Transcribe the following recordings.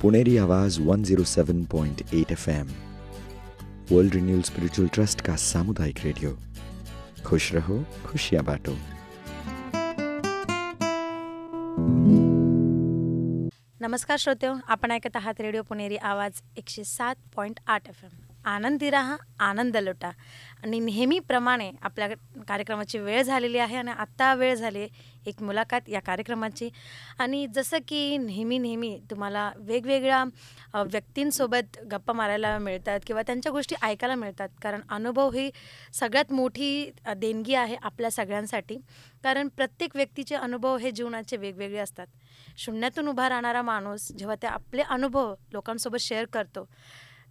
Puneri Awaaz 107.8 FM world renewal spiritual trust का सामुदायिक radio खुश रहो खुशियां बांटो. नमस्कार श्रोते आपण ऐकत आहात रेडिओ पुणेरी आवाज एकशे सात पॉईंट आठ एफ एम आनंदी राहा आनंद लुटा. आणि नेहमीप्रमाणे आपल्या कार्यक्रमाची वेळ झालेली आहे आणि आत्ता वेळ झाली एक मुलाखत या कार्यक्रमाची. आणि जसं की नेहमी नेहमी तुम्हाला वेगवेगळ्या व्यक्तींसोबत गप्पा मारायला मिळतात किंवा त्यांच्या गोष्टी ऐकायला मिळतात. कारण अनुभव ही सगळ्यात मोठी देणगी आहे आपल्या सगळ्यांसाठी. कारण प्रत्येक व्यक्तीचे अनुभव हे जीवनाचे वेगवेगळे असतात. शून्यातून उभा राहणारा माणूस जेव्हा ते आपले अनुभव लोकांसोबत शेअर करतो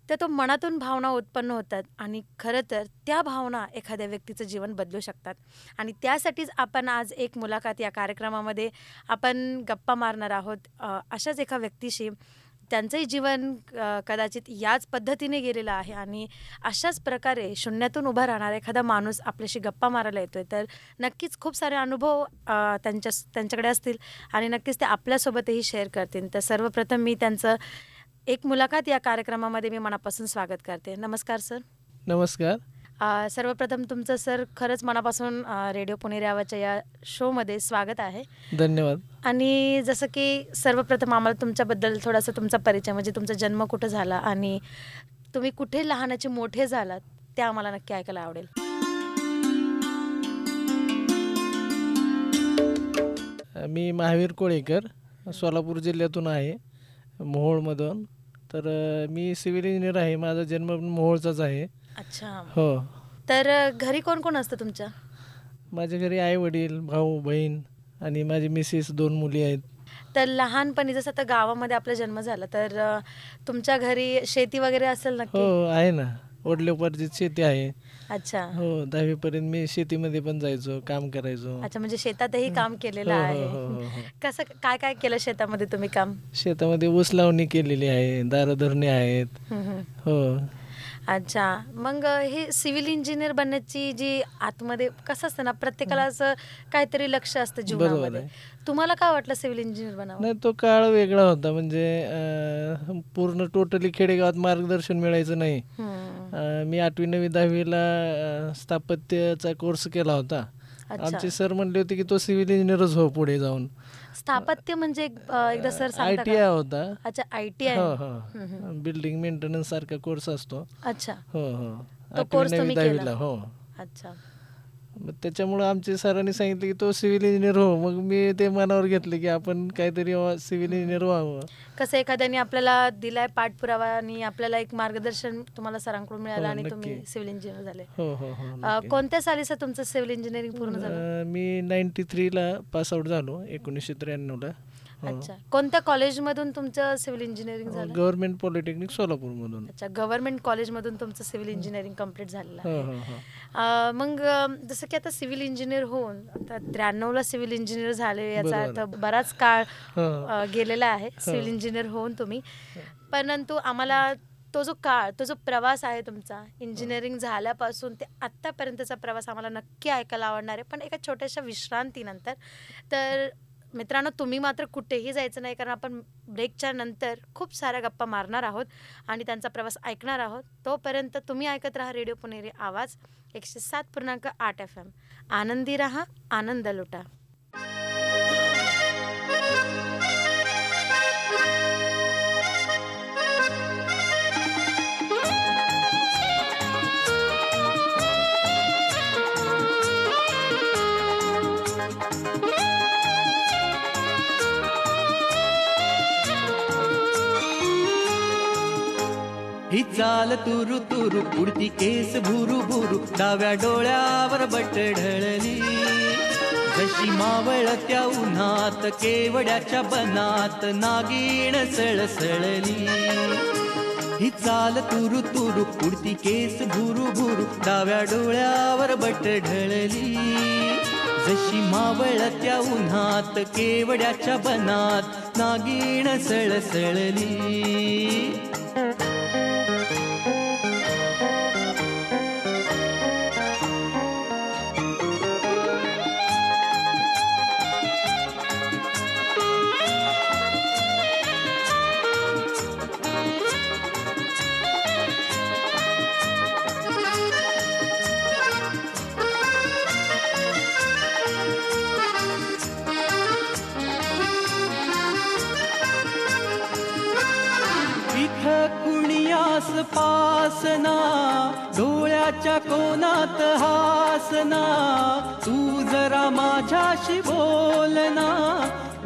तर तो मनातून भावना उत्पन्न होतात आणि खरं तर त्या भावना एखाद्या व्यक्तीचं जीवन बदलू शकतात. आणि त्यासाठीच आपण आज एक मुलाखत या कार्यक्रमामध्ये आपण गप्पा मारणार आहोत. अशाच एका व्यक्तीशी. त्यांचंही जीवन कदाचित याच पद्धतीने गेलेलं आहे आणि अशाच प्रकारे शून्यातून उभा राहणारा एखादा माणूस आपल्याशी गप्पा मारायला येतोय. तर नक्कीच खूप सारे अनुभव त्यांच्या त्यांच्याकडे असतील आणि नक्कीच ते आपल्यासोबतही शेअर करतील. तर सर्वप्रथम मी त्यांचं एक मुलाखत या कार्यक्रमामध्ये मी मनापासून स्वागत करते. नमस्कार सर. नमस्कार. सर्वप्रथम तुमचं सर खरंच मनापासून रेडिओ पुणे रावाच्या या शोमध्ये स्वागत आहे. धन्यवाद. आणि जसं की सर्वप्रथम आम्हाला तुमच्याबद्दल थोडासा तुमचा परिचय म्हणजे तुमचा जन्म कुठं झाला आणि तुम्ही कुठे लहानाचे मोठे झालात ते आम्हाला नक्की ऐकायला आवडेल. मी महावीर कोळेकर सोलापूर जिल्ह्यातून आहे मोहोळमधून. तर मी सिव्हिल इंजिनियर आहे. माझा जन्म मोहोळचाच आहे. अच्छा. हो. तर घरी कोण कोण असतं तुमच्या? माझ्या घरी आई वडील भाऊ बहीण आणि माझी मिसेस दोन मुली आहेत. तर लहानपणी जसं आता गावामध्ये आपला जन्म झाला तर तुमच्या घरी शेती वगैरे असेल ना हो आहे ना. वडलोपार्जित शेती आहे. अच्छा. हो दहावी पर्यंत मी शेतीमध्ये पण जायचो काम करायचो. अच्छा म्हणजे शेतातही काम केलेलं आहे. कसं काय काय केलं शेतामध्ये तुम्ही काम? शेतामध्ये ऊस लावणी केलेली आहे दारधरणे आहेत. हो अच्छा मग हे सिव्हिल इंजिनियर बनण्याची जी आतमध्ये कसं असतं ना प्रत्येकाला असं काहीतरी लक्ष असतं जीवनामध्ये. तुम्हाला काय वाटलं सिव्हिल इंजिनियर बनावं? नाही तो काळ वेगळा होता. म्हणजे पूर्ण टोटली खेडेगावात मार्गदर्शन मिळायचं नाही. मी आठवी नववी दहावीला स्थापत्याचा कोर्स केला होता. आमचे सर म्हणले होते की तो सिव्हिल इंजिनियरच हो पुढे जाऊन. स्थापत्य म्हणजे एकदा सर आय टी आय होता. अच्छा आय टी आय. हो हो. बिल्डिंग मेंटेनन्स सारखा कोर्स असतो. अच्छा. हो हो. आठवी नववी दहावीला हो. अच्छा. मग त्याच्यामुळे आमच्या सरांनी सांगितलं की तो सिव्हिल इंजिनियर हो. मग मी ते मनावर घेतले की आपण काहीतरी सिव्हिल इंजिनियर व्हावं. कसं एखाद्याने आपल्याला दिलाय पाठपुरावा आणि आपल्याला एक मार्गदर्शन तुम्हाला सरांकडून मिळालं आणि तुम्ही सिव्हिल इंजिनियर झाले. हो हो हो कोणत्या साली सर तुमचं सिव्हिल इंजिनिअरिंग पूर्ण झालं? मी नाईन्टी थ्रीला पास आउट झालो एकोणीसशे त्र्याण्णवला. अच्छा. कोणत्या कॉलेजमधून तुमचं सिव्हिल इंजिनिअरिंग झालं? गव्हर्नमेंट पॉलिटेक्निक सोलापूर मधून अच्छा गव्हर्नमेंट कॉलेजमधून तुमचं सिव्हिल इंजिनिअरिंग कंप्लीट झालेलं आहे. मग जसं की आता सिव्हिल इंजिनियर होऊन आता त्र्याण्णवला सिव्हिल इंजिनियर झाले याचा अर्थ बराच काळ गेलेला आहे सिव्हिल इंजिनियर होऊन तुम्ही. परंतु आम्हाला तो जो काळ तो जो प्रवास आहे तुमचा इंजिनिअरिंग झाल्यापासून ते आत्तापर्यंतचा प्रवास आम्हाला नक्की ऐकायला आवडणार आहे. पण एका छोट्याशा विश्रांतीनंतर तर मित्रांनो तुम्ही मात्र कुठेही जायचं नाही कारण आपण ब्रेकच्या नंतर खूप साऱ्या गप्पा मारणार आहोत आणि त्यांचा प्रवास ऐकणार आहोत. तोपर्यंत तुम्ही ऐकत राहा रेडिओ पुणेरी आवाज एकशे सात पूर्णांक आठ एफ एम. आनंदी राहा आनंद लुटा. ही चाल तुरु तुरु उडती केस भुरु भुरु डाव्या डोळ्यावर बट ढळली. जशी मावळत्या उन्हात केवड्याच्या बनात नागिण सळसळली. ही चाल तुरु तुरु उडती केस भुरु भुरु डाव्या डोळ्यावर बट ढळली. जशी मावळत्या उन्हात केवड्याच्या बनात नागिण सळसळली. हासना डोळ्याच्या कोणात हासना तू जरा माझ्याशी बोलना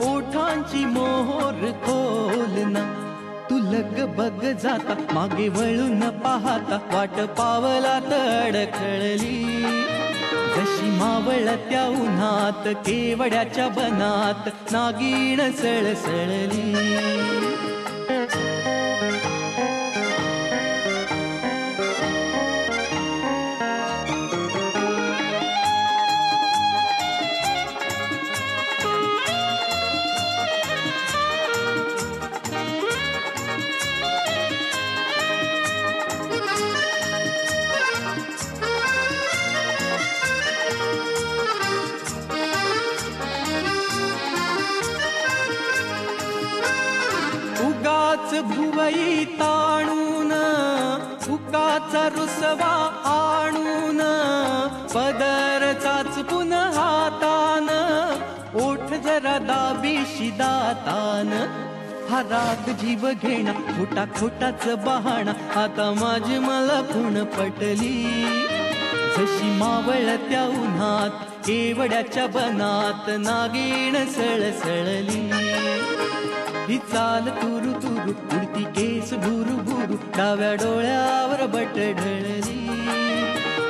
ओठांची मोहर खोलना. तू लग बग जाता मागे वळून पाहता वाट पावलात अडखळली जशी मावळत्या उन्हात केवड्याच्या बनात नागिण सळसळली. राग जीव घेणा खोटा खोटाच बहाणा. आता माझी मला पुण पटली. जशी मावळत्या उन्हात केवड्याच्या बनात नागीण सळसळली ही चाल तुरु तुरु उडती केस भुरु भुरु डाव्या डोळ्यावर बट ढळली.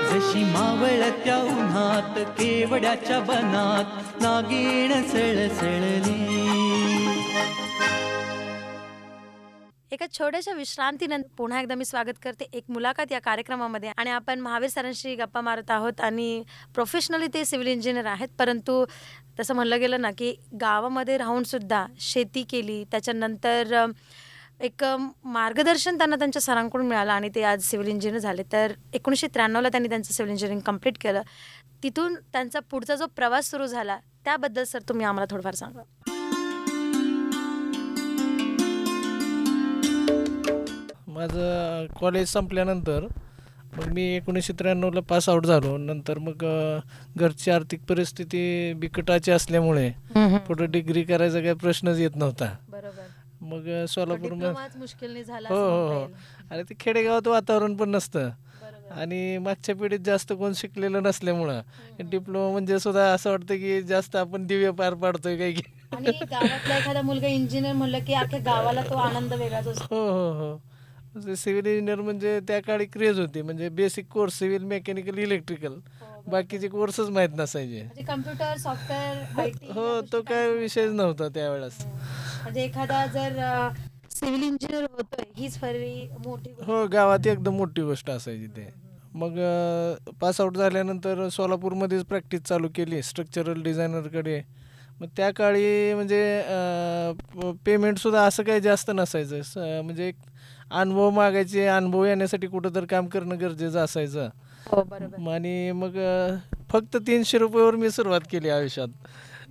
जशी मावळत्या उन्हात केवड्याच्या बनात नागीण सळसळली एका छोट्याशा विश्रांतीनंतर पुन्हा एकदा मी स्वागत करते एक मुलाखत या कार्यक्रमामध्ये. आणि आपण महावीर सरांशी गप्पा मारत आहोत आणि प्रोफेशनली ते सिव्हिल इंजिनियर आहेत. परंतु तसं म्हणलं गेलं ना की गावामध्ये राहूनसुद्धा शेती केली त्याच्यानंतर एक मार्गदर्शन त्यांना त्यांच्या सरांकडून मिळालं आणि ते आज सिव्हिल इंजिनियर झाले. तर एकोणीसशे त्र्याण्णवला त्यांनी त्यांचं सिव्हिल इंजिनिअरिंग कंप्लीट केलं. तिथून त्यांचा पुढचा जो प्रवास सुरू झाला त्याबद्दल सर तुम्ही आम्हाला थोडंफार सांगा. माझं कॉलेज संपल्यानंतर मग मी एकोणीसशे त्र्याण्णवला पास आऊट झालो. नंतर मग घरची आर्थिक परिस्थिती बिकटाची असल्यामुळे पुढे डिग्री करायचा काही प्रश्नच येत नव्हता. मग झाला हो हो हो. आणि ते खेडेगावात वातावरण पण नसतं. आणि मागच्या पिढीत जास्त कोण शिकलेलं नसल्यामुळं. डिप्लोमा म्हणजे सुद्धा असं वाटतं की जास्त आपण दिव्य पार पाडतोय काय की. आणि गावातला एखादा मुलगा इंजिनियर म्हणलं की अख्ख्या गावाला तो आनंद वेगळाच असतो. हो हो हो. सिव्हिल इंजिनियर म्हणजे त्या काळी क्रेज होती. म्हणजे basic course civil mechanical electrical बाकीचे कोर्सच माहीत नसायचे. म्हणजे कम्प्युटर सॉफ्टवेअर हो तो काय विषयच नव्हता त्यावेळेस. म्हणजे एखादा जर सिव्हिल इंजिनियर होतोय हीच मोठी. हो गावात एकदम मोठी गोष्ट असायची ते. मग पास आऊट झाल्यानंतर सोलापूरमध्येच प्रॅक्टिस चालू केली स्ट्रक्चरल डिझायनरकडे मग त्या काळी म्हणजे पेमेंटसुद्धा असं काही जास्त नसायचं. म्हणजे अनुभव मागायचे अनुभव येण्यासाठी कुठं तर काम करणं गरजेचं असायचं. हो आणि मग फक्त तीनशे रुपयावर मी सुरुवात केली आयुष्यात.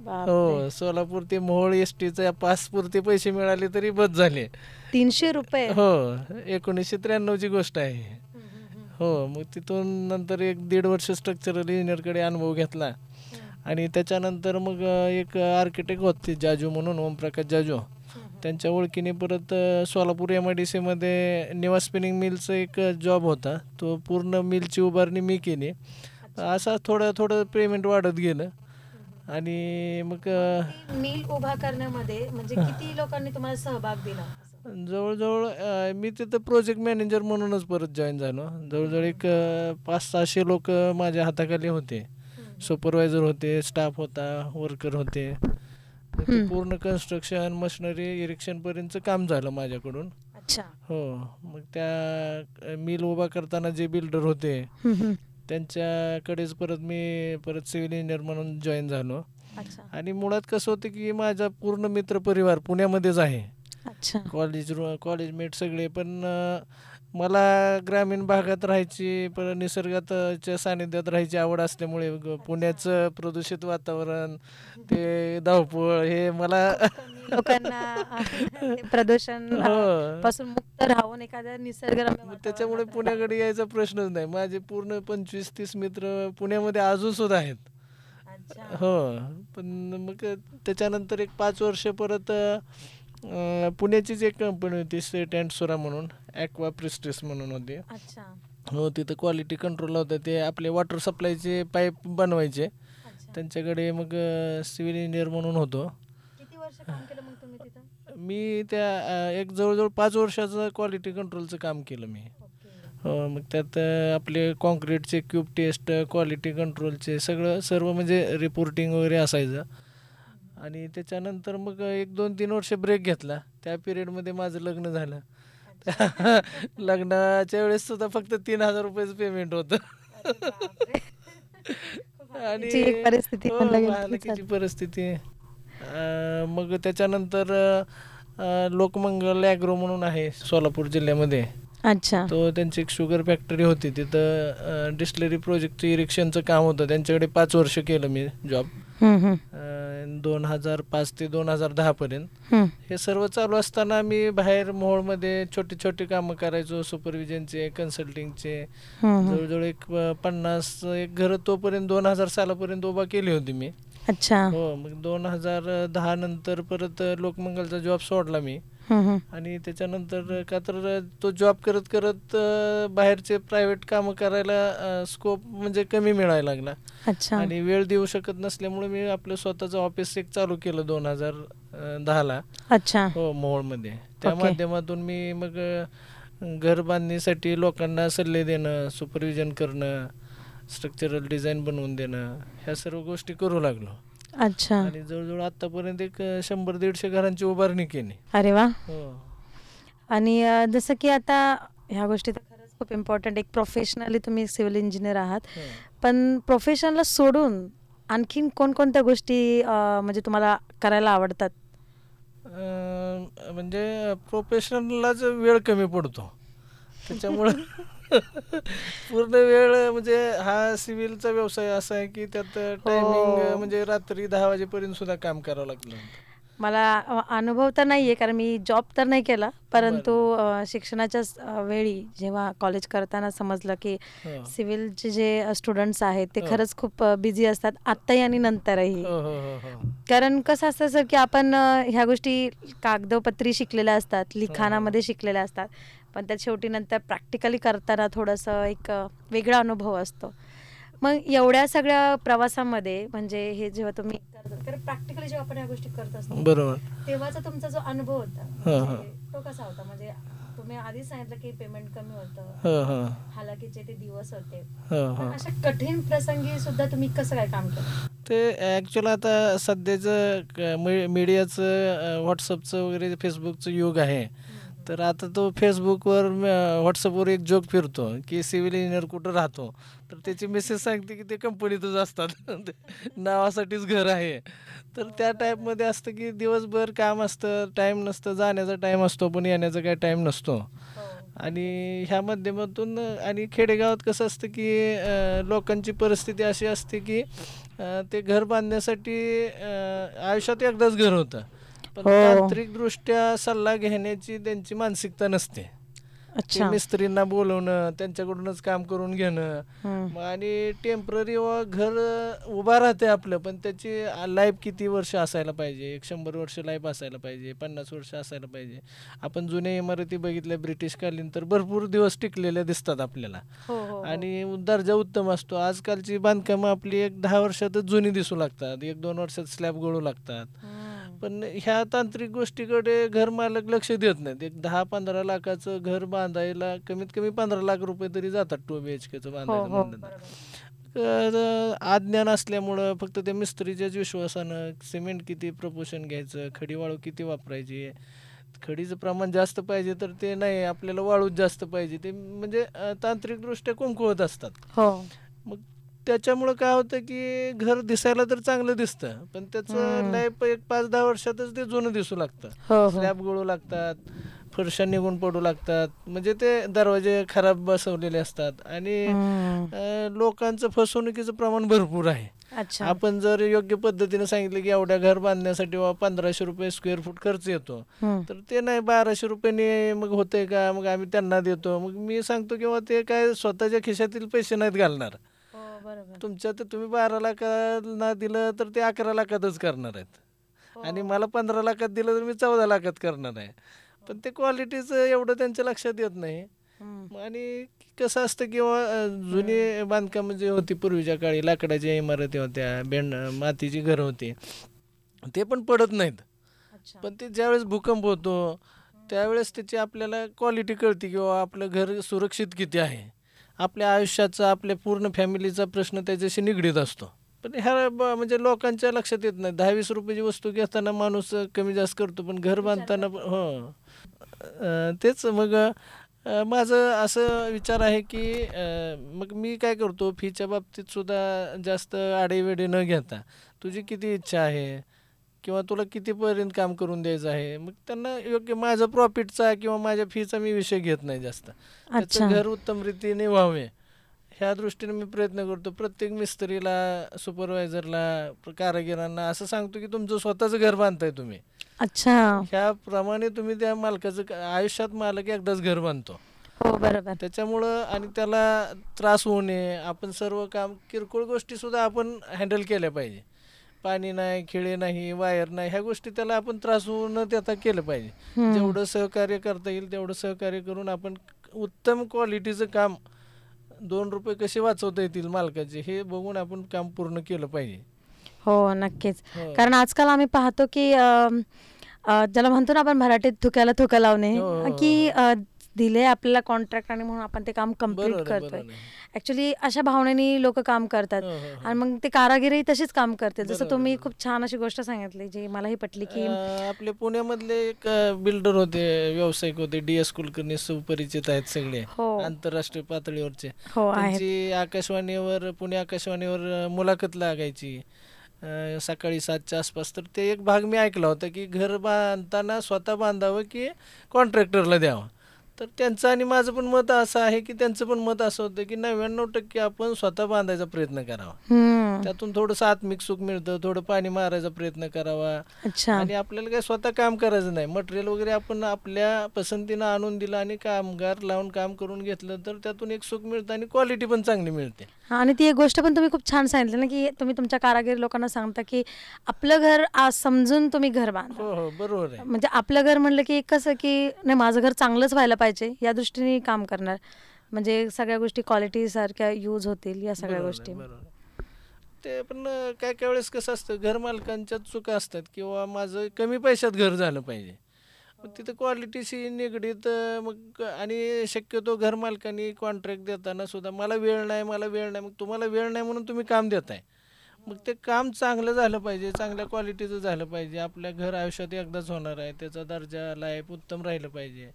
हो सोलापूर ते मोहोळ एस टीचा पासपुरते पैसे मिळाले तरी बस झाले. तीनशे रुपये? हो एकोणीसशे त्र्याण्णवची गोष्ट आहे. हो मग तिथून नंतर एक दीड वर्ष स्ट्रक्चरल इंजिनियरकडे अनुभव घेतला. आणि त्याच्यानंतर मग एक आर्किटेक्ट होते जाजू म्हणून ओमप्रकाश जाजू. त्यांच्या ओळखीने परत सोलापूर एम आय डी सीमध्ये निवा स्पिनिंग मिलचा एक जॉब होता. तो पूर्ण मिलची उभारणी मी केली. असा थोडं थोडं पेमेंट वाढत गेलं. आणि मग मिल उभा करण्यामध्ये म्हणजे किती लोकांनी तुम्हाला सहभाग दिला? जवळजवळ मी तिथं प्रोजेक्ट मॅनेजर म्हणूनच परत जॉईन झालो. जवळजवळ एक पाच सहाशे लोक माझ्या हाताखाली होते. सुपरवायझर होते स्टाफ होता वर्कर होते. तर ते पूर्ण कन्स्ट्रक्शन मशिनरी इरेक्शनपर्यंतचं काम झालं माझ्याकडून. अच्छा. हो. मग त्या मिल उभा करताना जे बिल्डर होते त्यांच्याकडेच परत मी परत सिव्हिल इंजिनियर म्हणून जॉईन झालो. अच्छा. आणि मुळात कसं होतं की माझा पूर्ण मित्रपरिवार पुण्यामध्येच आहे. अच्छा. कॉलेज कॉलेजमेट सगळे पण मला ग्रामीण भागात राहायची पण निसर्गाच्या सानिध्यात राहायची आवड असल्यामुळे पुण्याचं प्रदूषित वातावरण ते धावपळ हे मला लोकांना प्रदूषण हो. पासून मुक्त राहून एखाद्या निसर्गरम्य त्याच्यामुळे पुण्याकडे यायचा प्रश्नच नाही. माझे पूर्ण पंचवीस तीस मित्र पुण्यामध्ये अजून सुद्धा आहेत. हो. पण मग त्याच्यानंतर एक पाच वर्ष परत पुण्याचीच एक कंपनी होती सेट अँड सोरा म्हणून ॲक्वा प्रिस्टिस म्हणून होती. हो तिथं क्वालिटी कंट्रोल होतं. ते आपले वॉटर सप्लायचे पाईप बनवायचे. त्यांच्याकडे मग सिव्हिल इंजिनियर म्हणून होतो. मी त्या एक जवळजवळ पाच वर्षाचं क्वालिटी कंट्रोलचं काम केलं मी. हो मग त्यात आपले कॉन्क्रीटचे क्यूब टेस्ट क्वालिटी कंट्रोलचे सगळं सर्व म्हणजे रिपोर्टिंग वगैरे असायचं. आणि त्याच्यानंतर मग एक दोन तीन वर्ष ब्रेक घेतला. त्या पिरियडमध्ये माझं लग्न झालं. लग्नाच्या वेळेस सुद्धा फक्त तीन हजार रुपयेच पेमेंट होतं. आणि परिस्थिती हो, मग त्याच्यानंतर लोकमंगल ॲग्रो म्हणून आहे सोलापूर जिल्ह्यामध्ये. अच्छा. तो त्यांची एक शुगर फॅक्टरी होती. तिथं डिस्टलरी प्रोजेक्टचं इरिक्शनचं काम होतं. त्यांच्याकडे पाच वर्ष केलं मी जॉब दोन हजार पाच ते दोन हजार दहापर्यंत हम्म. हे सर्व चालू असताना मी बाहेर मोहोळमध्ये छोटी छोटी कामं करायचो. सुपरविजनचे कन्सल्टिंगचे. जवळजवळ एक पन्नास एक घरं तोपर्यंत दोन हजार सालापर्यंत उभा केली होती मी. अच्छा. हो मग दोन हजार दहा नंतर परत लोकमंगलचा जॉब सोडला मी. हम्म, हम्म. आणि त्याच्यानंतर का तर तो जॉब करत करत अं, बाहेरचे प्रायव्हेट कामं करायला स्कोप म्हणजे कमी मिळायला लागला. अच्छा. आणि वेळ देऊ शकत नसल्यामुळे मी आपलं स्वतःचं ऑफिस एक चालू केलं दोन हजार दहाला. अच्छा. हो मोहोळमध्ये. त्या Okay. माध्यमातून मी मग अं, घर बांधणीसाठी लोकांना सल्ले देणं सुपरविजन करणं स्ट्रक्चरल डिझाईन बनवून देणं ह्या सर्व गोष्टी करू लागलो. अच्छा. आणि जवळजवळ आतापर्यंत एक शंभर दीडशे घरांची उभारणी केली. अरे वा. हो. आणि जसं की आता ह्या गोष्टी तर खरंच खूप इम्पॉर्टंट एक प्रोफेशनली तुम्ही सिव्हिल इंजिनियर आहात. हो. पण प्रोफेशनला सोडून आणखीन कोणकोणत्या गोष्टी म्हणजे तुम्हाला करायला आवडतात? म्हणजे प्रोफेशनलाच वेळ कमी पडतो. त्याच्यामुळं पूर्ण वेळ म्हणजे हा सिव्हिलचा व्यवसाय असा आहे की त्यात टायमिंग म्हणजे रात्री दहा वाजेपर्यंत सुद्धा काम करावं लागलं मला अनुभव तर नाही आहे कारण मी जॉब तर नाही केला. परंतु शिक्षणाच्या वेळी जेव्हा कॉलेज करताना समजलं की. सिव्हिलचे जे स्टुडंट्स आहेत ते. खरंच खूप बिझी असतात आत्ताही आणि नंतरही. कारण कसं असतं सर की आपण ह्या गोष्टी कागदोपत्री शिकलेल्या असतात लिखाणामध्ये शिकलेल्या असतात. पण त्यात शेवटी नंतर प्रॅक्टिकली करताना थोडंसं एक वेगळा अनुभव असतो. मग एवढ्या सगळ्या प्रवासामध्ये म्हणजे हे जेव्हा तुम्ही कारण प्रॅक्टिकली जेव्हा आपण ह्या गोष्टी करत असतो बरोबर. तेव्हाचा तुमचा जो अनुभव होता हा, म्हणजे तो कसा होता? म्हणजे तुम्ही आधीच सांगितलं की पेमेंट कमी होतं. हो हो. हालाकीचे ते दिवस होते. हो हो. अशा कठीण प्रसंगी सुद्धा तुम्ही कसं काय काम केलं? ते ॲक्च्युअल आता सध्याचं मीडियाचं व्हॉट्सअपचं वगैरे फेसबुकचं युग आहे. तर आता तो फेसबुकवर व्हॉट्सअपवर एक जोक फिरतो की सिव्हिल इंजिनियर कुठं राहतो? तर त्याची मेसेज सांगते की ते कंपनीतच असतात. ते नावासाठीच घर आहे. तर त्या टाईपमध्ये असतं की दिवसभर काम असतं टाईम नसतं जाण्याचा टाईम असतो पण येण्याचा काही टाईम नसतो. आणि ह्या माध्यमातून आणि खेडेगावात कसं असतं की लोकांची परिस्थिती अशी असते की ते घर बांधण्यासाठी आयुष्यात एकदाच घर होतं. पण हो. तांत्रिकदृष्ट्या सल्ला घेण्याची त्यांची मानसिकता नसते. अच्छा. मिस्त्रींना बोलवणं त्यांच्याकडूनच काम करून घेणं. आणि टेंपररी घर उभा राहते आपलं पण त्याची लाईफ किती वर्ष असायला पाहिजे? एक शंभर वर्ष लाईफ असायला पाहिजे पन्नास वर्ष असायला पाहिजे. आपण जुन्या इमारती बघितल्या ब्रिटिशकालीन तर भरपूर दिवस टिकलेल्या दिसतात आपल्याला. हो हो, आणि दर्जा उत्तम असतो. आजकालची बांधकामं आपली एक दहा वर्षातच जुनी दिसू लागतात एक दोन वर्षात स्लॅब गळू लागतात. पण ह्या तांत्रिक गोष्टीकडे घर मालक लक्ष देत नाहीत. एक दहा पंधरा लाखाचं घर बांधायला कमीत कमी पंधरा लाख रुपये तरी जातात टू बी एच केचं हो बांधायला हो म्हणलं अज्ञान असल्यामुळं फक्त त्या मिस्त्रीच्याच विश्वासानं सिमेंट किती प्रपोशन घ्यायचं खडी वाळू किती वापरायची खडीचं प्रमाण जास्त पाहिजे तर ते नाही आपल्याला वाळूच जास्त पाहिजे. ते म्हणजे तांत्रिकदृष्ट्या कमकुवत असतात. हो. मग त्याच्यामुळं काय होतं की घर दिसायला तर चांगलं दिसतं पण त्याचं. लाईफ एक पाच दहा वर्षातच ते जुनं दिसू लागतं. हो हो. स्लॅब गळू लागतात फरशा निघून पडू लागतात म्हणजे ते दरवाजे खराब बसवलेले असतात आणि लोकांचं फसवणुकीचं प्रमाण भरपूर आहे. आपण जर योग्य पद्धतीने सांगितलं की एवढ्या घर बांधण्यासाठी बाबा पंधराशे रुपये स्क्वेअर फूट खर्च येतो. तर ते नाही बाराशे रुपयांनी मग होतंय का? मग आम्ही त्यांना देतो. मग मी सांगतो किंवा ते काय स्वतःच्या खिशातील पैसे नाहीत घालणार. बरोबर. तुमच्या तर तुम्ही बारा लाखाला दिलं तर ते अकरा लाखातच करणार आहेत. आणि मला पंधरा लाखात दिलं तर मी चौदा लाखात करणार आहे. पण ते क्वालिटीचं एवढं त्यांच्या लक्षात येत नाही. आणि कसं असतं किंवा जुनी बांधकामं जी होती पूर्वीच्या काळी लाकडाच्या इमारती होत्या बेंड मातीची घरं होती ते पण पडत नाहीत. पण ते ज्यावेळेस भूकंप होतो त्यावेळेस त्याची आपल्याला क्वालिटी कळते किंवा आपलं घर सुरक्षित किती आहे. आपल्या आयुष्याचा आपल्या पूर्ण फॅमिलीचा प्रश्न त्याच्याशी निगडीत असतो. पण ह्या ब- म्हणजे लोकांच्या लक्षात येत नाही. दहा वीस रुपयाची वस्तू घेताना माणूस कमी जास्त करतो पण घर बांधताना हो. तेच मग माझं असं विचार आहे की मग मी काय करतो? फीच्या बाबतीत सुद्धा जास्त आडेवेडे न घेता. तुझी किती इच्छा आहे? किंवा तुला कितीपर्यंत काम करून द्यायचं आहे? मग त्यांना योग्य माझं प्रॉफिटचा किंवा माझ्या फीचा मी विषय घेत नाही जास्त. त्याचं घर उत्तम रीतीने व्हावे ह्या दृष्टीने मी प्रयत्न करतो. प्रत्येक मिस्त्रीला सुपरवायझरला कारागिरांना असं सांगतो की तुमचं स्वतःचं घर बांधताय तुम्ही. अच्छा. ह्याप्रमाणे तुम्ही त्या मालकाचं आयुष्यात मालक एकदाच घर बांधतो. हो बरोबर. त्याच्यामुळं आणि त्याला त्रास होऊ नये. आपण सर्व काम किरकोळ गोष्टी सुद्धा आपण हँडल केल्या पाहिजे. पाणी नाही खिळे नाही वायर नाही ह्या गोष्टी त्याला आपण त्रास होऊ न देता केलं पाहिजे. जेवढं सहकार्य करता येईल तेवढं सहकार्य करून आपण उत्तम क्वालिटीचं काम दोन रुपये कसे वाचवता येतील मालकाचे हे बघून आपण काम पूर्ण केलं पाहिजे हो नक्कीच हो. कारण आजकाल आम्ही पाहतो की ज्याला म्हणतो ना आपण मराठीत थुक्याला थुका लावणे हो, हो. की दिले आपल्याला कॉन्ट्रॅक्ट आणि म्हणून आपण ते काम कंप्लीट करतोय. ऍक्च्युली अशा भावनेने लोक काम करतात. हो, हो, हो. आणि मग ते कारागिरी तशीच काम करते जसं तुम्ही. खूप छान अशी गोष्ट सांगितली जी मलाही पटली की आपले पुण्यामधले एक बिल्डर होते व्यावसायिक होते डी एस कुलकर्णी सुपरिचित आहेत सगळे. आंतरराष्ट्रीय पातळीवरचे. हो आकाशवाणीवर पुणे आकाशवाणीवर मुलाखत लागायची. सकाळी सातच्या आसपास. तर ते एक भाग मी ऐकला होता की घर बांधताना स्वतः बांधावं की कॉन्ट्रॅक्टरला द्यावं? तर त्यांचं आणि माझं पण मत असं आहे की त्यांचं पण मत असं होतं की नव्याण्णव टक्के आपण स्वतः बांधायचा प्रयत्न करावा. त्यातून थोडंसं आत्मिक सुख मिळतं थोडं पाणी मारायचा प्रयत्न करावा. अच्छा. आणि आपल्याला काय स्वतः काम करायचं नाही. मटेरियल वगैरे आपण आपल्या पसंतीनं आणून दिलं आणि कामगार लावून काम करून घेतलं तर त्यातून एक सुख मिळतं आणि क्वालिटी पण चांगली मिळते. आणि ती एक गोष्ट पण तुम्ही खूप छान सांगितली ना की तुम्ही तुमच्या कारागिरी लोकांना सांगता की आपलं घर आज समजून तुम्ही घर बांधा. हो हो बरोबर आहे. म्हणजे आपलं घर म्हणलं की कसं की नाही माझं घर चांगलंच व्हायला पाहिजे या दृष्टीने काम करणार. म्हणजे सगळ्या गोष्टी क्वालिटी सारख्या यूज होतील या सगळ्या गोष्टी. ते पण काय काय वेळेस कसं असतं घर मालकांच्या चुका असतात किंवा माझं कमी पैशात घर झालं पाहिजे. तिथं क्वालिटीशी निगडीत मग आणि शक्यतो घर मालकांनी कॉन्ट्रॅक्ट देताना सुद्धा मला वेळ नाही मला वेळ नाही मग तुम्हाला वेळ नाही म्हणून तुम्ही काम देताय. मग ते काम चांगलं झालं पाहिजे चांगल्या क्वालिटीचं झालं पाहिजे. आपल्या घर आयुष्यात एकदाच होणार आहे. त्याचा दर्जा लाईफ उत्तम राहिलं पाहिजे.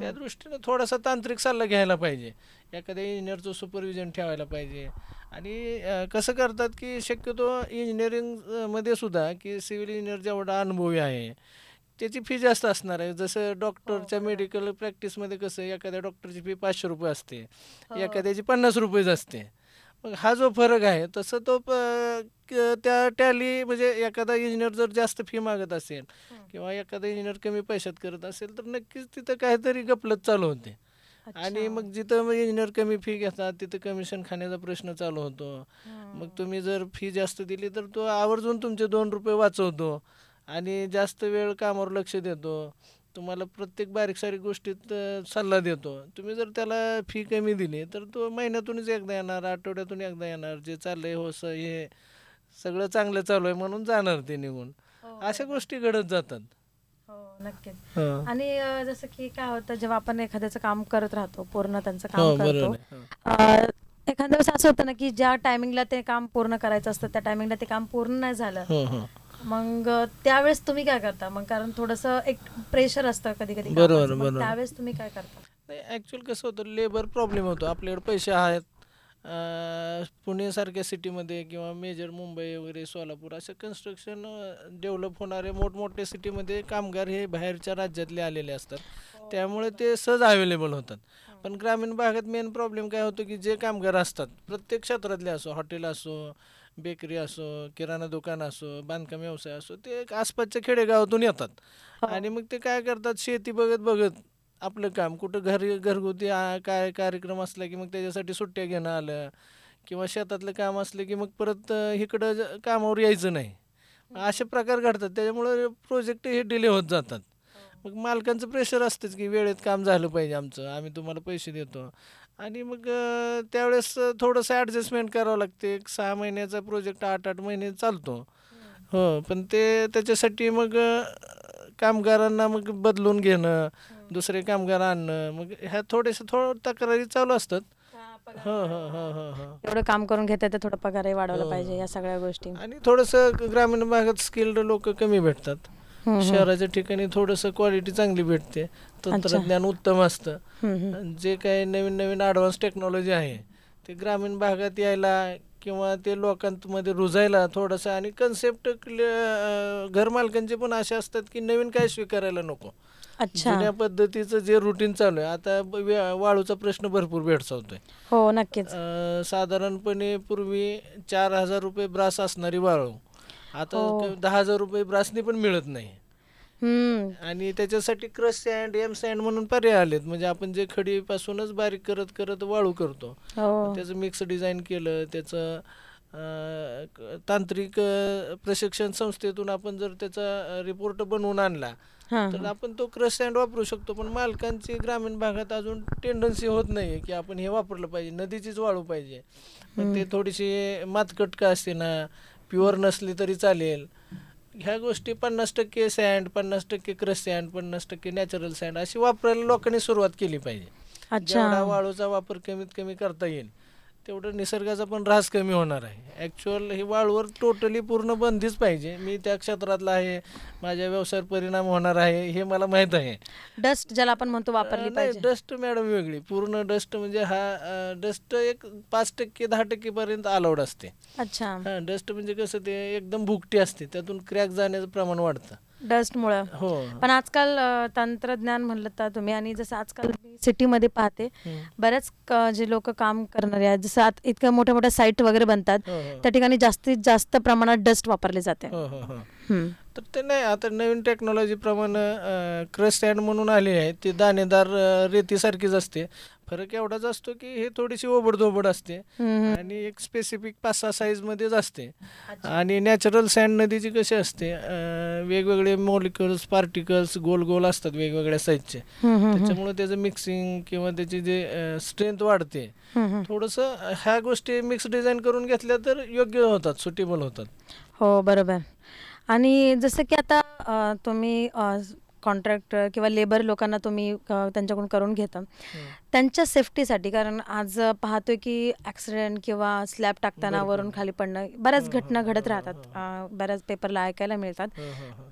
त्या दृष्टीनं थोडासा तांत्रिक सल्ला घ्यायला पाहिजे. एखाद्या इंजिनियरचं सुपरविजन ठेवायला पाहिजे. आणि कसं करतात की शक्यतो इंजिनिअरिंगमध्ये सुद्धा की सिव्हिल इंजिनियर जेवढा अनुभवी आहे त्याची फी जास्त असणार आहे. जसं डॉक्टरच्या मेडिकल प्रॅक्टिसमध्ये कसं एखाद्या डॉक्टरची फी पाचशे रुपये असते. एखाद्याची पन्नास रुपयेच असते. मग हा जो फरक आहे तसं तो त्या टॅली म्हणजे एखादा इंजिनियर जर जास्त फी मागत असेल किंवा एखादा इंजिनियर कमी पैशात करत असेल तर नक्कीच तिथं काहीतरी गपलत चालू होते. आणि मग जिथं इंजिनियर कमी फी घेतात तिथं कमिशन खाण्याचा प्रश्न चालू होतो. मग तुम्ही जर फी जास्त दिली तर तो आवर्जून तुमचे दोन रुपये वाचवतो आणि जास्त वेळ कामावर लक्ष देतो. तुम्हाला प्रत्येक बारीक सारीक गोष्टीत सल्ला देतो तुम्ही जर त्याला फी कमी दिली तर तो महिन्यातूनच एकदा येणार आठवड्यातून एकदा येणार जे चाललंय हो स हे सगळं चांगलं चालू आहे म्हणून जाणार ते निघून अशा गोष्टी घडत जातात हो नक्कीच हं. आणि जसं की काय होतं जेव्हा आपण एखाद्याचं काम करत राहतो पूर्ण त्यांचं हो काम करतो. हं. एखाद्या वेळेस असं होतं ना की ज्या टायमिंगला ते काम पूर्ण करायचं असतं त्या टायमिंगला ते काम पूर्ण नाही झालं हो हो मग त्यावेळेस तुम्ही काय करता? मग कारण थोडंसं एक प्रेशर असतं कधी कधी बरोबर, बरोबर. त्यावेळेस तुम्ही काय करता? नाही ॲक्च्युअल कसं होतं लेबर प्रॉब्लेम होतो. आपल्याकडे पैसे आहेत. पुणेसारख्या सिटीमध्ये किंवा मेजर मुंबई वगैरे सोलापूर अशा कन्स्ट्रक्शन डेव्हलप होणारे मोठमोठ्या सिटीमध्ये कामगार हे बाहेरच्या राज्यातले आलेले असतात. त्यामुळे ते सहज अवेलेबल होतात. पण ग्रामीण भागात मेन प्रॉब्लेम काय होतो की जे कामगार असतात प्रत्येक क्षेत्रातले असो हॉटेल असो बेकरी असो किराणा दुकान असो बांधकाम व्यवसाय असो ते एक आसपासच्या खेडेगावातून येतात. आणि मग ते काय करतात? शेती बघत बघत आपलं काम कुठं घरी घरगुती काय कार्यक्रम असला की मग त्याच्यासाठी सुट्ट्या घेणं आलं किंवा शेतातलं काम असलं की मग परत इकडं कामावर यायचं नाही. असे प्रकार घडतात. त्याच्यामुळे प्रोजेक्ट हे डिले होत जातात. मग मालकांचं प्रेशर असतंच की वेळेत काम झालं पाहिजे आमचं. आम्ही तुम्हाला पैसे देतो. आणि मग त्यावेळेस थोडंसं ॲडजस्टमेंट करावं लागते. एक सहा महिन्याचा प्रोजेक्ट आठ आठ महिने चालतो. हो पण ते त्याच्यासाठी मग कामगारांना मग बदलून घेणं दुसरे कामगार आणणं मग ह्या थोडेसे थोडं तक्रारी चालू असतात. हो हो हो हो हो एवढं काम करून घेतात तर थोडं पगारही वाढवला. पाहिजे या सगळ्या गोष्टी. आणि थोडंसं ग्रामीण भागात स्किल्ड लोक कमी भेटतात. शहराच्या ठिकाणी थोडंसं क्वालिटी चांगली भेटते. तंत्रज्ञान उत्तम असतं. जे काही नवीन नवीन ॲडव्हान्स टेक्नॉलॉजी आहे ते ग्रामीण भागात यायला किंवा ते लोकांमध्ये रुजायला थोडंसं आणि कन्सेप्ट घरमालकांचे पण असे असतात की नवीन काय स्वीकारायला नको. जुन्या पद्धतीचं जे रुटीन चालू आहे आता वाळूचा प्रश्न भरपूर भेडसावतोय. हो नक्कीच. साधारणपणे पूर्वी चार हजार रुपये ब्रास असणारी वाळू आता हो. दहा हजार रुपये ब्रासनी पण मिळत नाही. आणि त्याच्यासाठी क्रश सँड एम सँड म्हणून पर्याय आलेत. म्हणजे आपण जे खडीपासूनच बारीक करत करत वाळू करतो. हो. त्याचं मिक्स डिझाईन केलं त्याचं तांत्रिक प्रशिक्षण संस्थेतून आपण जर त्याचा रिपोर्ट बनवून आणला तर आपण तो क्रश सँड वापरू शकतो. पण मालकांची ग्रामीण भागात अजून टेंडन्सी होत नाही की आपण हे वापरलं पाहिजे. नदीचीच वाळू पाहिजे. ते थोडीशी मातकट का असते ना. प्युअर नसली तरी चालेल. ह्या गोष्टी पन्नास टक्के सँड पन्नास टक्के क्रश सँड पन्नास टक्के नॅचरल सँड अशी वापरायला लोकांनी सुरुवात केली पाहिजे. अच्छा. वाळूचा वापर कमीत कमी करता येईल तेवढं निसर्गाचा पण ऱ्हास कमी होणार आहे. ॲक्च्युअल ही वाळूवर टोटली पूर्ण बंदीच पाहिजे. मी त्या क्षेत्रातला आहे माझ्या व्यवसायावर परिणाम होणार आहे हे मला माहीत आहे. डस्ट ज्याला आपण म्हणतो वापरली नाही पाहिजे. डस्ट मॅडम वेगळी. पूर्ण डस्ट म्हणजे हा डस्ट एक पाच टक्के दहा टक्के पर्यंत अलाउड असते. अच्छा. हा डस्ट म्हणजे कसं ते एकदम भुकटी असते. त्यातून क्रॅक जाण्याचं प्रमाण वाढतं. डस्टमुळं. हो. पण आजकाल तंत्रज्ञान म्हणलं तर तुम्ही आणि जसं आजकाल मी सिटीमध्ये पाहते. बरेच जे लोक काम करणारे आहेत जसं आता इतक्या मोठ्या मोठ्या साईट वगैरे बनतात हो हो. त्या ठिकाणी जास्तीत जास्त प्रमाणात डस्ट वापरले जाते. हो. तर ते नाही आता नवीन टेक्नॉलॉजी प्रमाणे क्रश सँड म्हणून आले आहे ती दाणेदार रेतीसारखीच असते. फरक एवढाच असतो की हे थोडीशी ओबडधोबड असते. आणि एक स्पेसिफिक पाच सहा साईजमध्येच असते. आणि नॅचरल सँड नदीची कशी असते वेगवेगळे मॉलिक्युल्स पार्टिकल्स गोल गोल असतात वेगवेगळ्या साईजचे त्याच्यामुळे त्याचं मिक्सिंग किंवा त्याची जे स्ट्रेंथ वाढते. थोडंसं ह्या गोष्टी मिक्स डिझाईन करून घेतल्या तर योग्य होतात सुटेबल होतात. हो बरोबर. आणि जसं की आता अ, तुम्ही कॉन्ट्रॅक्टर किंवा लेबर लोकांना तुम्ही अ, त्यांच्याकडून करून घेता. त्यांच्या सेफ्टीसाठी कारण आज पाहतोय की ॲक्सिडेंट किंवा स्लॅब टाकताना वरून खाली पडणं बऱ्याच घटना घडत राहतात. अ, बऱ्याच पेपरला ऐकायला मिळतात.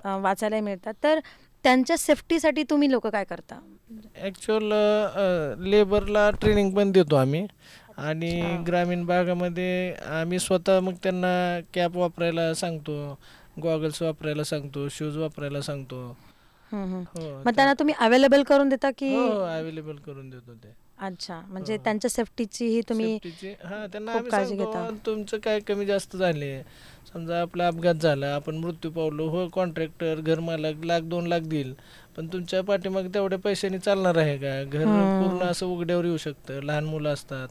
अ, वाचायला मिळतात. तर त्यांच्या सेफ्टीसाठी तुम्ही लोक काय करता? ॲक्च्युअल लेबरला ट्रेनिंग पण देतो आम्ही. आणि ग्रामीण भागामध्ये आम्ही स्वतः मग त्यांना कॅप वापरायला सांगतो. गॉगल्स वापरायला सांगतो शूज वापरायला सांगतो. हो मग त्यांना तुम्ही अवेलेबल करून देता की अवेलेबल करून देतो ते. अच्छा म्हणजे त्यांच्या सेफ्टीचीही तुम्ही Safety ची- हा आम्ही काळजी घेता. तुमचं काय कमी जास्त झाले समजा आपला अपघात झाला आपण मृत्यू पावलो हो कॉन्ट्रॅक्टर घर मालक लाख दोन लाख देईल. पण तुमच्या पाठीमागे तेवढ्या पैशांनी चालणार आहे का? घर पूर्ण असं उघड्यावर येऊ शकतं लहान मुलं असतात.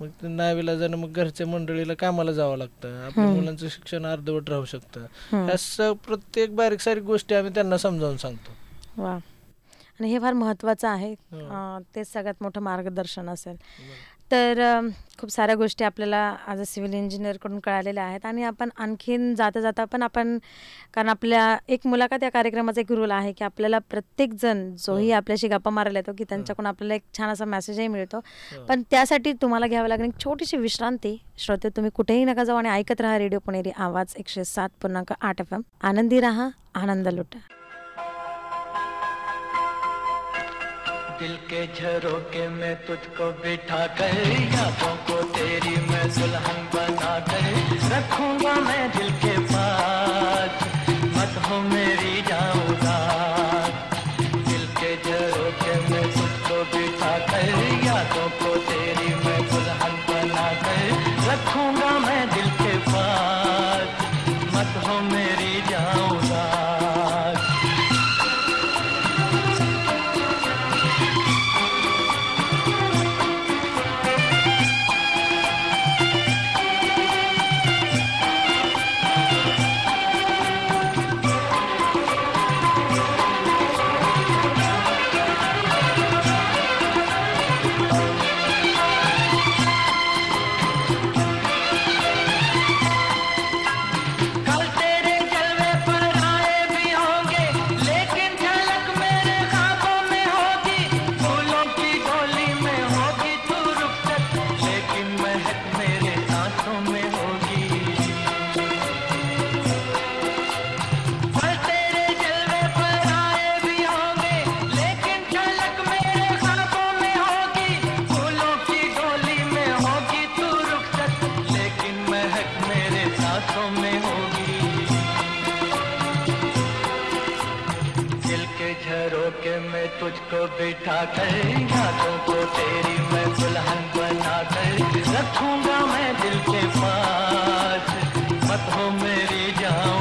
मग ते नाविलाजानं मग घरच्या मंडळीला कामाला जावं लागतं. आपल्या मुलांचं शिक्षण अर्धवट राहू शकतं. ह्या स- प्रत्येक बारीक सारीक गोष्टी आम्ही त्यांना समजावून सांगतो. वा. आणि हे फार महत्त्वाचं आहे. हो. तेच सगळ्यात मोठं मार्गदर्शन असेल. तर खूप साऱ्या गोष्टी आपल्याला ॲज अ सिव्हिल इंजिनियरकडून कळालेल्या आहेत आणि आपण आणखीन जाता जाता पण आपण कारण आपल्या एक मुलाखत या कार्यक्रमाचा एक रूल आहे की आपल्याला प्रत्येक जण जोही आपल्याशी गप्पा मारायला येतो की त्यांच्याकडून आपल्याला एक छान असा मेसेजही मिळतो. पण त्यासाठी तुम्हाला घ्यावं लागेल एक छोटीशी विश्रांती. श्रोते तुम्ही कुठेही नका जाऊ आणि ऐकत राहा रेडिओ पुणेरी आवाज एकशे सात पूर्णांक आठ एफ एम आनंदी राहा आनंद लुटा. दिल के झरोके में तुझको बिठा कर, यादों को तेरी मैं दुल्हन बना कर रखूँगा मैं दिल के पास। मत हो मेरी जाऊँगा तुझको बिठा कर यादों को तेरी मैं दुल्हन बना कर रखूंगा मैं दिल के पास। मत हो मेरी जान।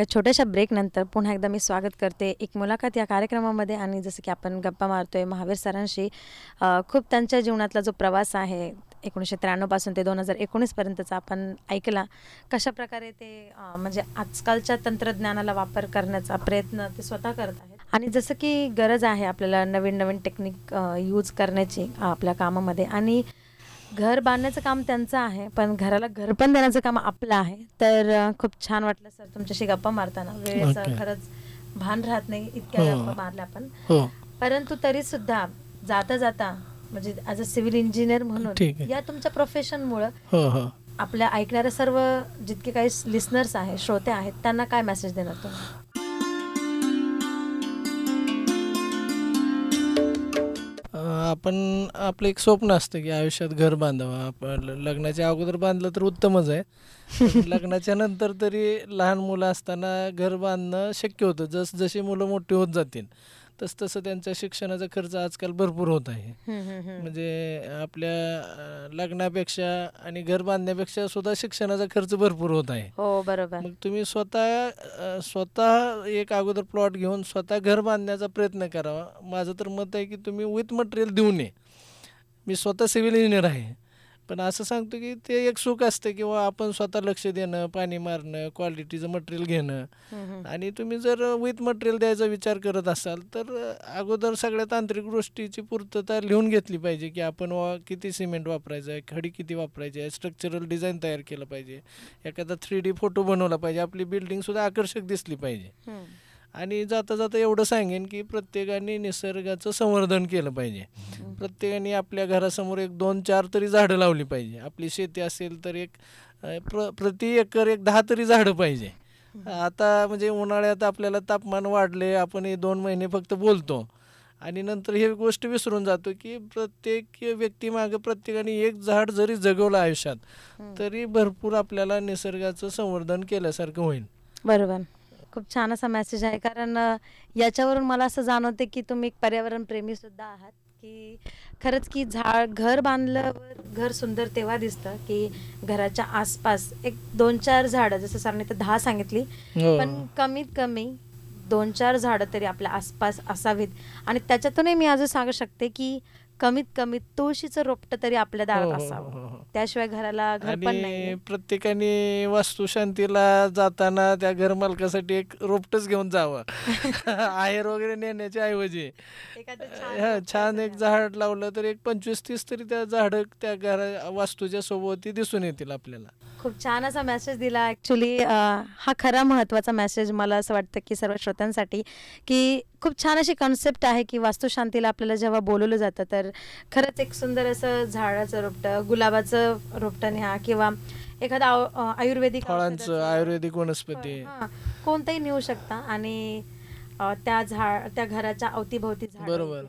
एका छोट्याशा ब्रेकनंतर पुन्हा एकदा मी स्वागत करते एक मुलाखत या कार्यक्रमामध्ये. आणि जसं की आपण गप्पा मारतोय महावीर सरांशी खूप त्यांच्या जीवनातला जो प्रवास आहे एकोणीसशे त्र्याण्णवपासून ते दोन हजार एकोणीसपर्यंतचा आपण ऐकला. कशा प्रकारे ते म्हणजे आजकालच्या तंत्रज्ञानाला वापर करण्याचा प्रयत्न ते स्वतः करत आहेत? आणि जसं की गरज आहे आपल्याला नवीन नवीन टेक्निक यूज करण्याची आपल्या कामामध्ये. आणि घर बांधण्याचं काम त्यांचं आहे पण घराला घर पण देण्याचं काम आपलं आहे तर खूप छान वाटलं सर तुमच्याशी गप्पा मारताना वेळेचं Okay. खरंच भान राहत नाही इतक्या हो. गप्पा मारल्या आपण हो परंतु तरी सुद्धा जाता जाता म्हणजे ॲज अ सिव्हिल इंजिनियर म्हणून. या तुमच्या प्रोफेशनमुळं हो हो आपल्या ऐकणाऱ्या सर्व जितके काही लिस्नर्स आहेत श्रोते आहेत त्यांना काय मेसेज देणार तुम्ही आपण आपलं एक स्वप्न असतं की आयुष्यात घर बांधावं. आपण लग्नाच्या अगोदर बांधलं तर उत्तमच आहे. लग्नाच्या नंतर तरी लहान मुलं असताना घर बांधणं शक्य होतं. जस जशी मुलं मोठी होत जातील तस तसं त्यांच्या शिक्षणाचा खर्च आजकाल भरपूर होत आहे. म्हणजे आपल्या लग्नापेक्षा आणि घर बांधण्यापेक्षा सुद्धा शिक्षणाचा खर्च भरपूर होत आहे. हो बरोबर. मग तुम्ही स्वतः स्वतः एक अगोदर प्लॉट घेऊन स्वतः घर बांधण्याचा प्रयत्न करावा. माझं तर मत आहे की तुम्ही विथ मटेरियल देऊ नये. मी स्वतः सिव्हिल इंजिनियर आहे. पण असं सांगतो की ते एक सुख असतं किंवा आपण स्वतः लक्ष देणं पाणी मारणं क्वालिटीचं मटेरियल घेणं. आणि तुम्ही जर विथ मटेरियल द्यायचा विचार करत असाल तर अगोदर सगळ्या तांत्रिक गोष्टीची पूर्तता लिहून घेतली पाहिजे की आपण वा किती सिमेंट वापरायचं आहे खडी किती वापरायची आहे स्ट्रक्चरल डिझाईन तयार केलं पाहिजे. एखादा थ्री डी फोटो बनवला पाहिजे आपली बिल्डिंगसुद्धा आकर्षक दिसली पाहिजे. आणि जाता जाता एवढं सांगेन की प्रत्येकाने निसर्गाचं संवर्धन केलं पाहिजे. प्रत्येकाने आपल्या घरासमोर एक दोन चार तरी झाडं लावली पाहिजे. आपली शेती असेल तर एक प्र प्रति एकर एक दहा तरी झाडं पाहिजे. आता म्हणजे उन्हाळ्यात आपल्याला तापमान वाढले आपण हे दोन महिने फक्त बोलतो. आणि नंतर ही गोष्ट विसरून जातो की प्रत्येक व्यक्तीमागे प्रत्येकाने एक झाड जरी जगवलं आयुष्यात तरी भरपूर आपल्याला निसर्गाचं संवर्धन केल्यासारखं होईल. बरोबर. खूप छान असा मेसेज आहे. कारण याच्यावरून मला असं जाणवते की तुम्ही एक पर्यावरण प्रेमी सुद्धा आहात. की खरंच की झाड घर बांधल्यावर घर सुंदर तेव्हा दिसतं की घराच्या आसपास एक दोन चार झाडं जसं सरांनी तर दहा सांगितली. हो. पण कमीत कमी दोन चार झाडं तरी आपल्या आसपास असावीत. आणि त्याच्यातूनही मी अजून सांगू शकते की कमीत कमी तुळशीचं रोपटं तरी आपल्या हो, दारात हो, असावं. हो. त्याशिवाय घराला घर पण नाही प्रत्येकाने वास्तुशांतीला जाताना त्या घर मालकासाठी एक रोपटच घेऊन जावं. आहेर वगैरे नेण्याच्या ऐवजी. छान एक झाड लावलं तर एक पंचवीस तीस तरी त्या झाड त्या घरा वास्तूच्या सोबती दिसून येतील आपल्याला. खूप छान असा मेसेज दिला. ॲक्च्युली हा खरा महत्त्वाचा मेसेज मला असं वाटतं की सर्व श्रोत्यांसाठी की खूप छान अशी कॉन्सेप्ट आहे की वास्तुशांतीला आपल्याला जेव्हा बोलवलं जातं तर खरंच एक सुंदर असं झाडाचं रोपटं गुलाबाचं रोपटं न्या किंवा एखादं आयुर्वेदिक फळांचं आयुर्वेदिक वनस्पती. कोणतंही नेऊ शकता आणि त्या झाड त्या घराच्या अवतीभोवती झाडं. बरोबर.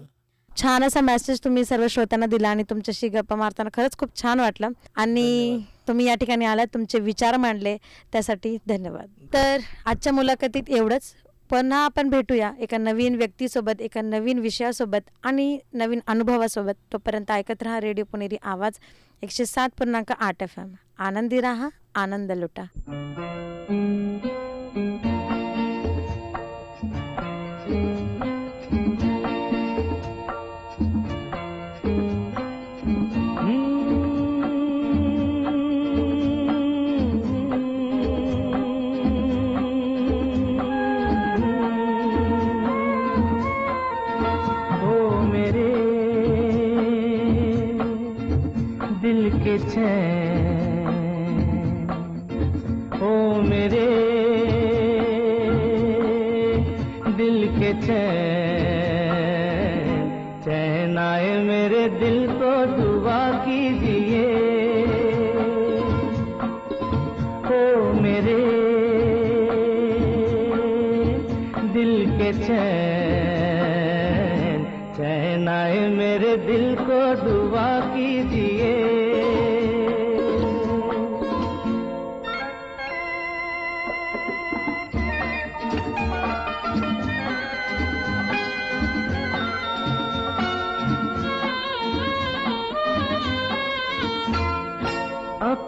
छान असा मेसेज तुम्ही सर्व श्रोत्यांना दिला आणि तुमच्याशी गप्पा मारताना खरंच खूप छान वाटलं. आणि तुम्ही या ठिकाणी आलात तुमचे विचार मांडले त्यासाठी धन्यवाद. तर आजच्या मुलाखतीत एवढंच. पुन्हा आपण भेटूया एका नवीन व्यक्तीसोबत एका नवीन विषयासोबत आणि नवीन अनुभवासोबत. तोपर्यंत ऐकत राहा रेडिओ पुणेरी आवाज एकशे सात पूर्णांक आठ एफ एम. आनंदी राहा आनंद लुटा.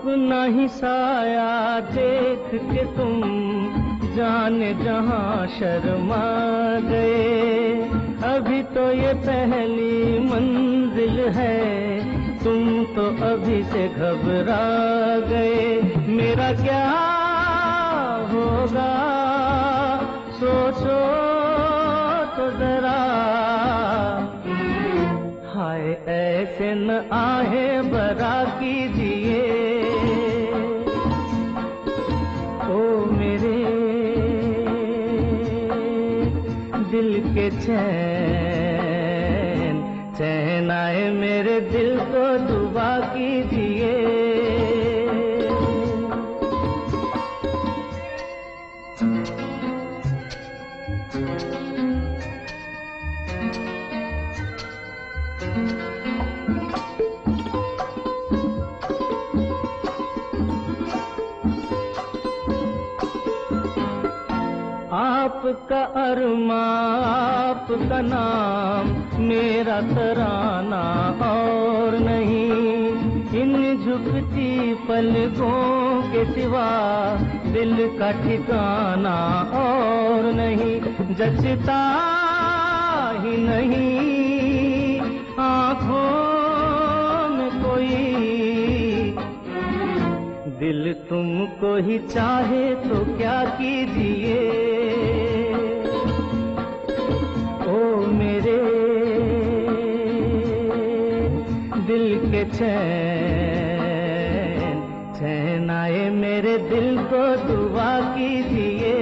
अपना ही साया देख के तुम जाने जहाँ शर्मा गए। अभी तो ये पहली मंजिल है, तुम तो अभी से घबरा गए। मेरा क्या होगा? सोचो तो जरा। हाय, ऐसे न आहे बरा कीजिए। के चैन चैन आए मेरे दिल को आपका अरमा, आपका नाम मेरा तराना और नहीं। इन झुकती पलकों के सिवा दिल का ठिकाना और नहीं। जचता ही नहीं आँखों में कोई। दिल तुमको ही चाहे तो क्या कीजिए? के चैन। चैन आए मेरे दिल को दुआ कीजिए।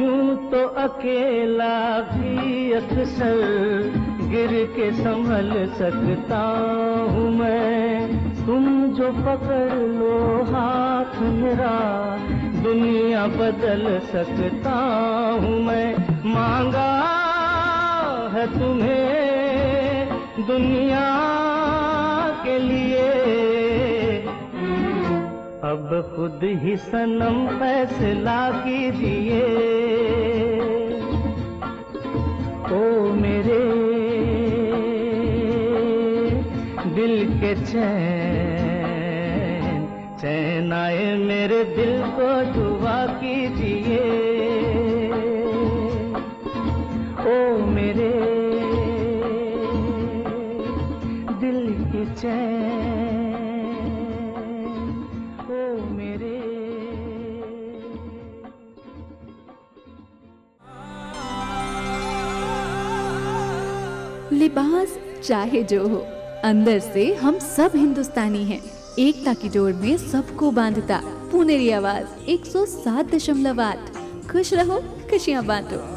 यूँ तो अकेला भी अक्सर गिर के संभल सकता हूँ मैं। तुम जो पकड़ लो हाथ मेरा, दुनिया बदल सकता हूँ मैं। मांगा है तुम्हें दुनिया के लिए। अब खुद ही सनम फैसला कीजिए। ओ मेरे के चैन। चैन आए मेरे दिल को दुआ कीजिए। ओ मेरे दिल के चैन। मेरे। लिबास चाहे जो हो। अंदर से हम सब हिंदुस्तानी हैं। एकता की डोर में सबको बांधता। पुनेरी आवाज 107.8 खुश रहो ख़ुशियाँ बांटो।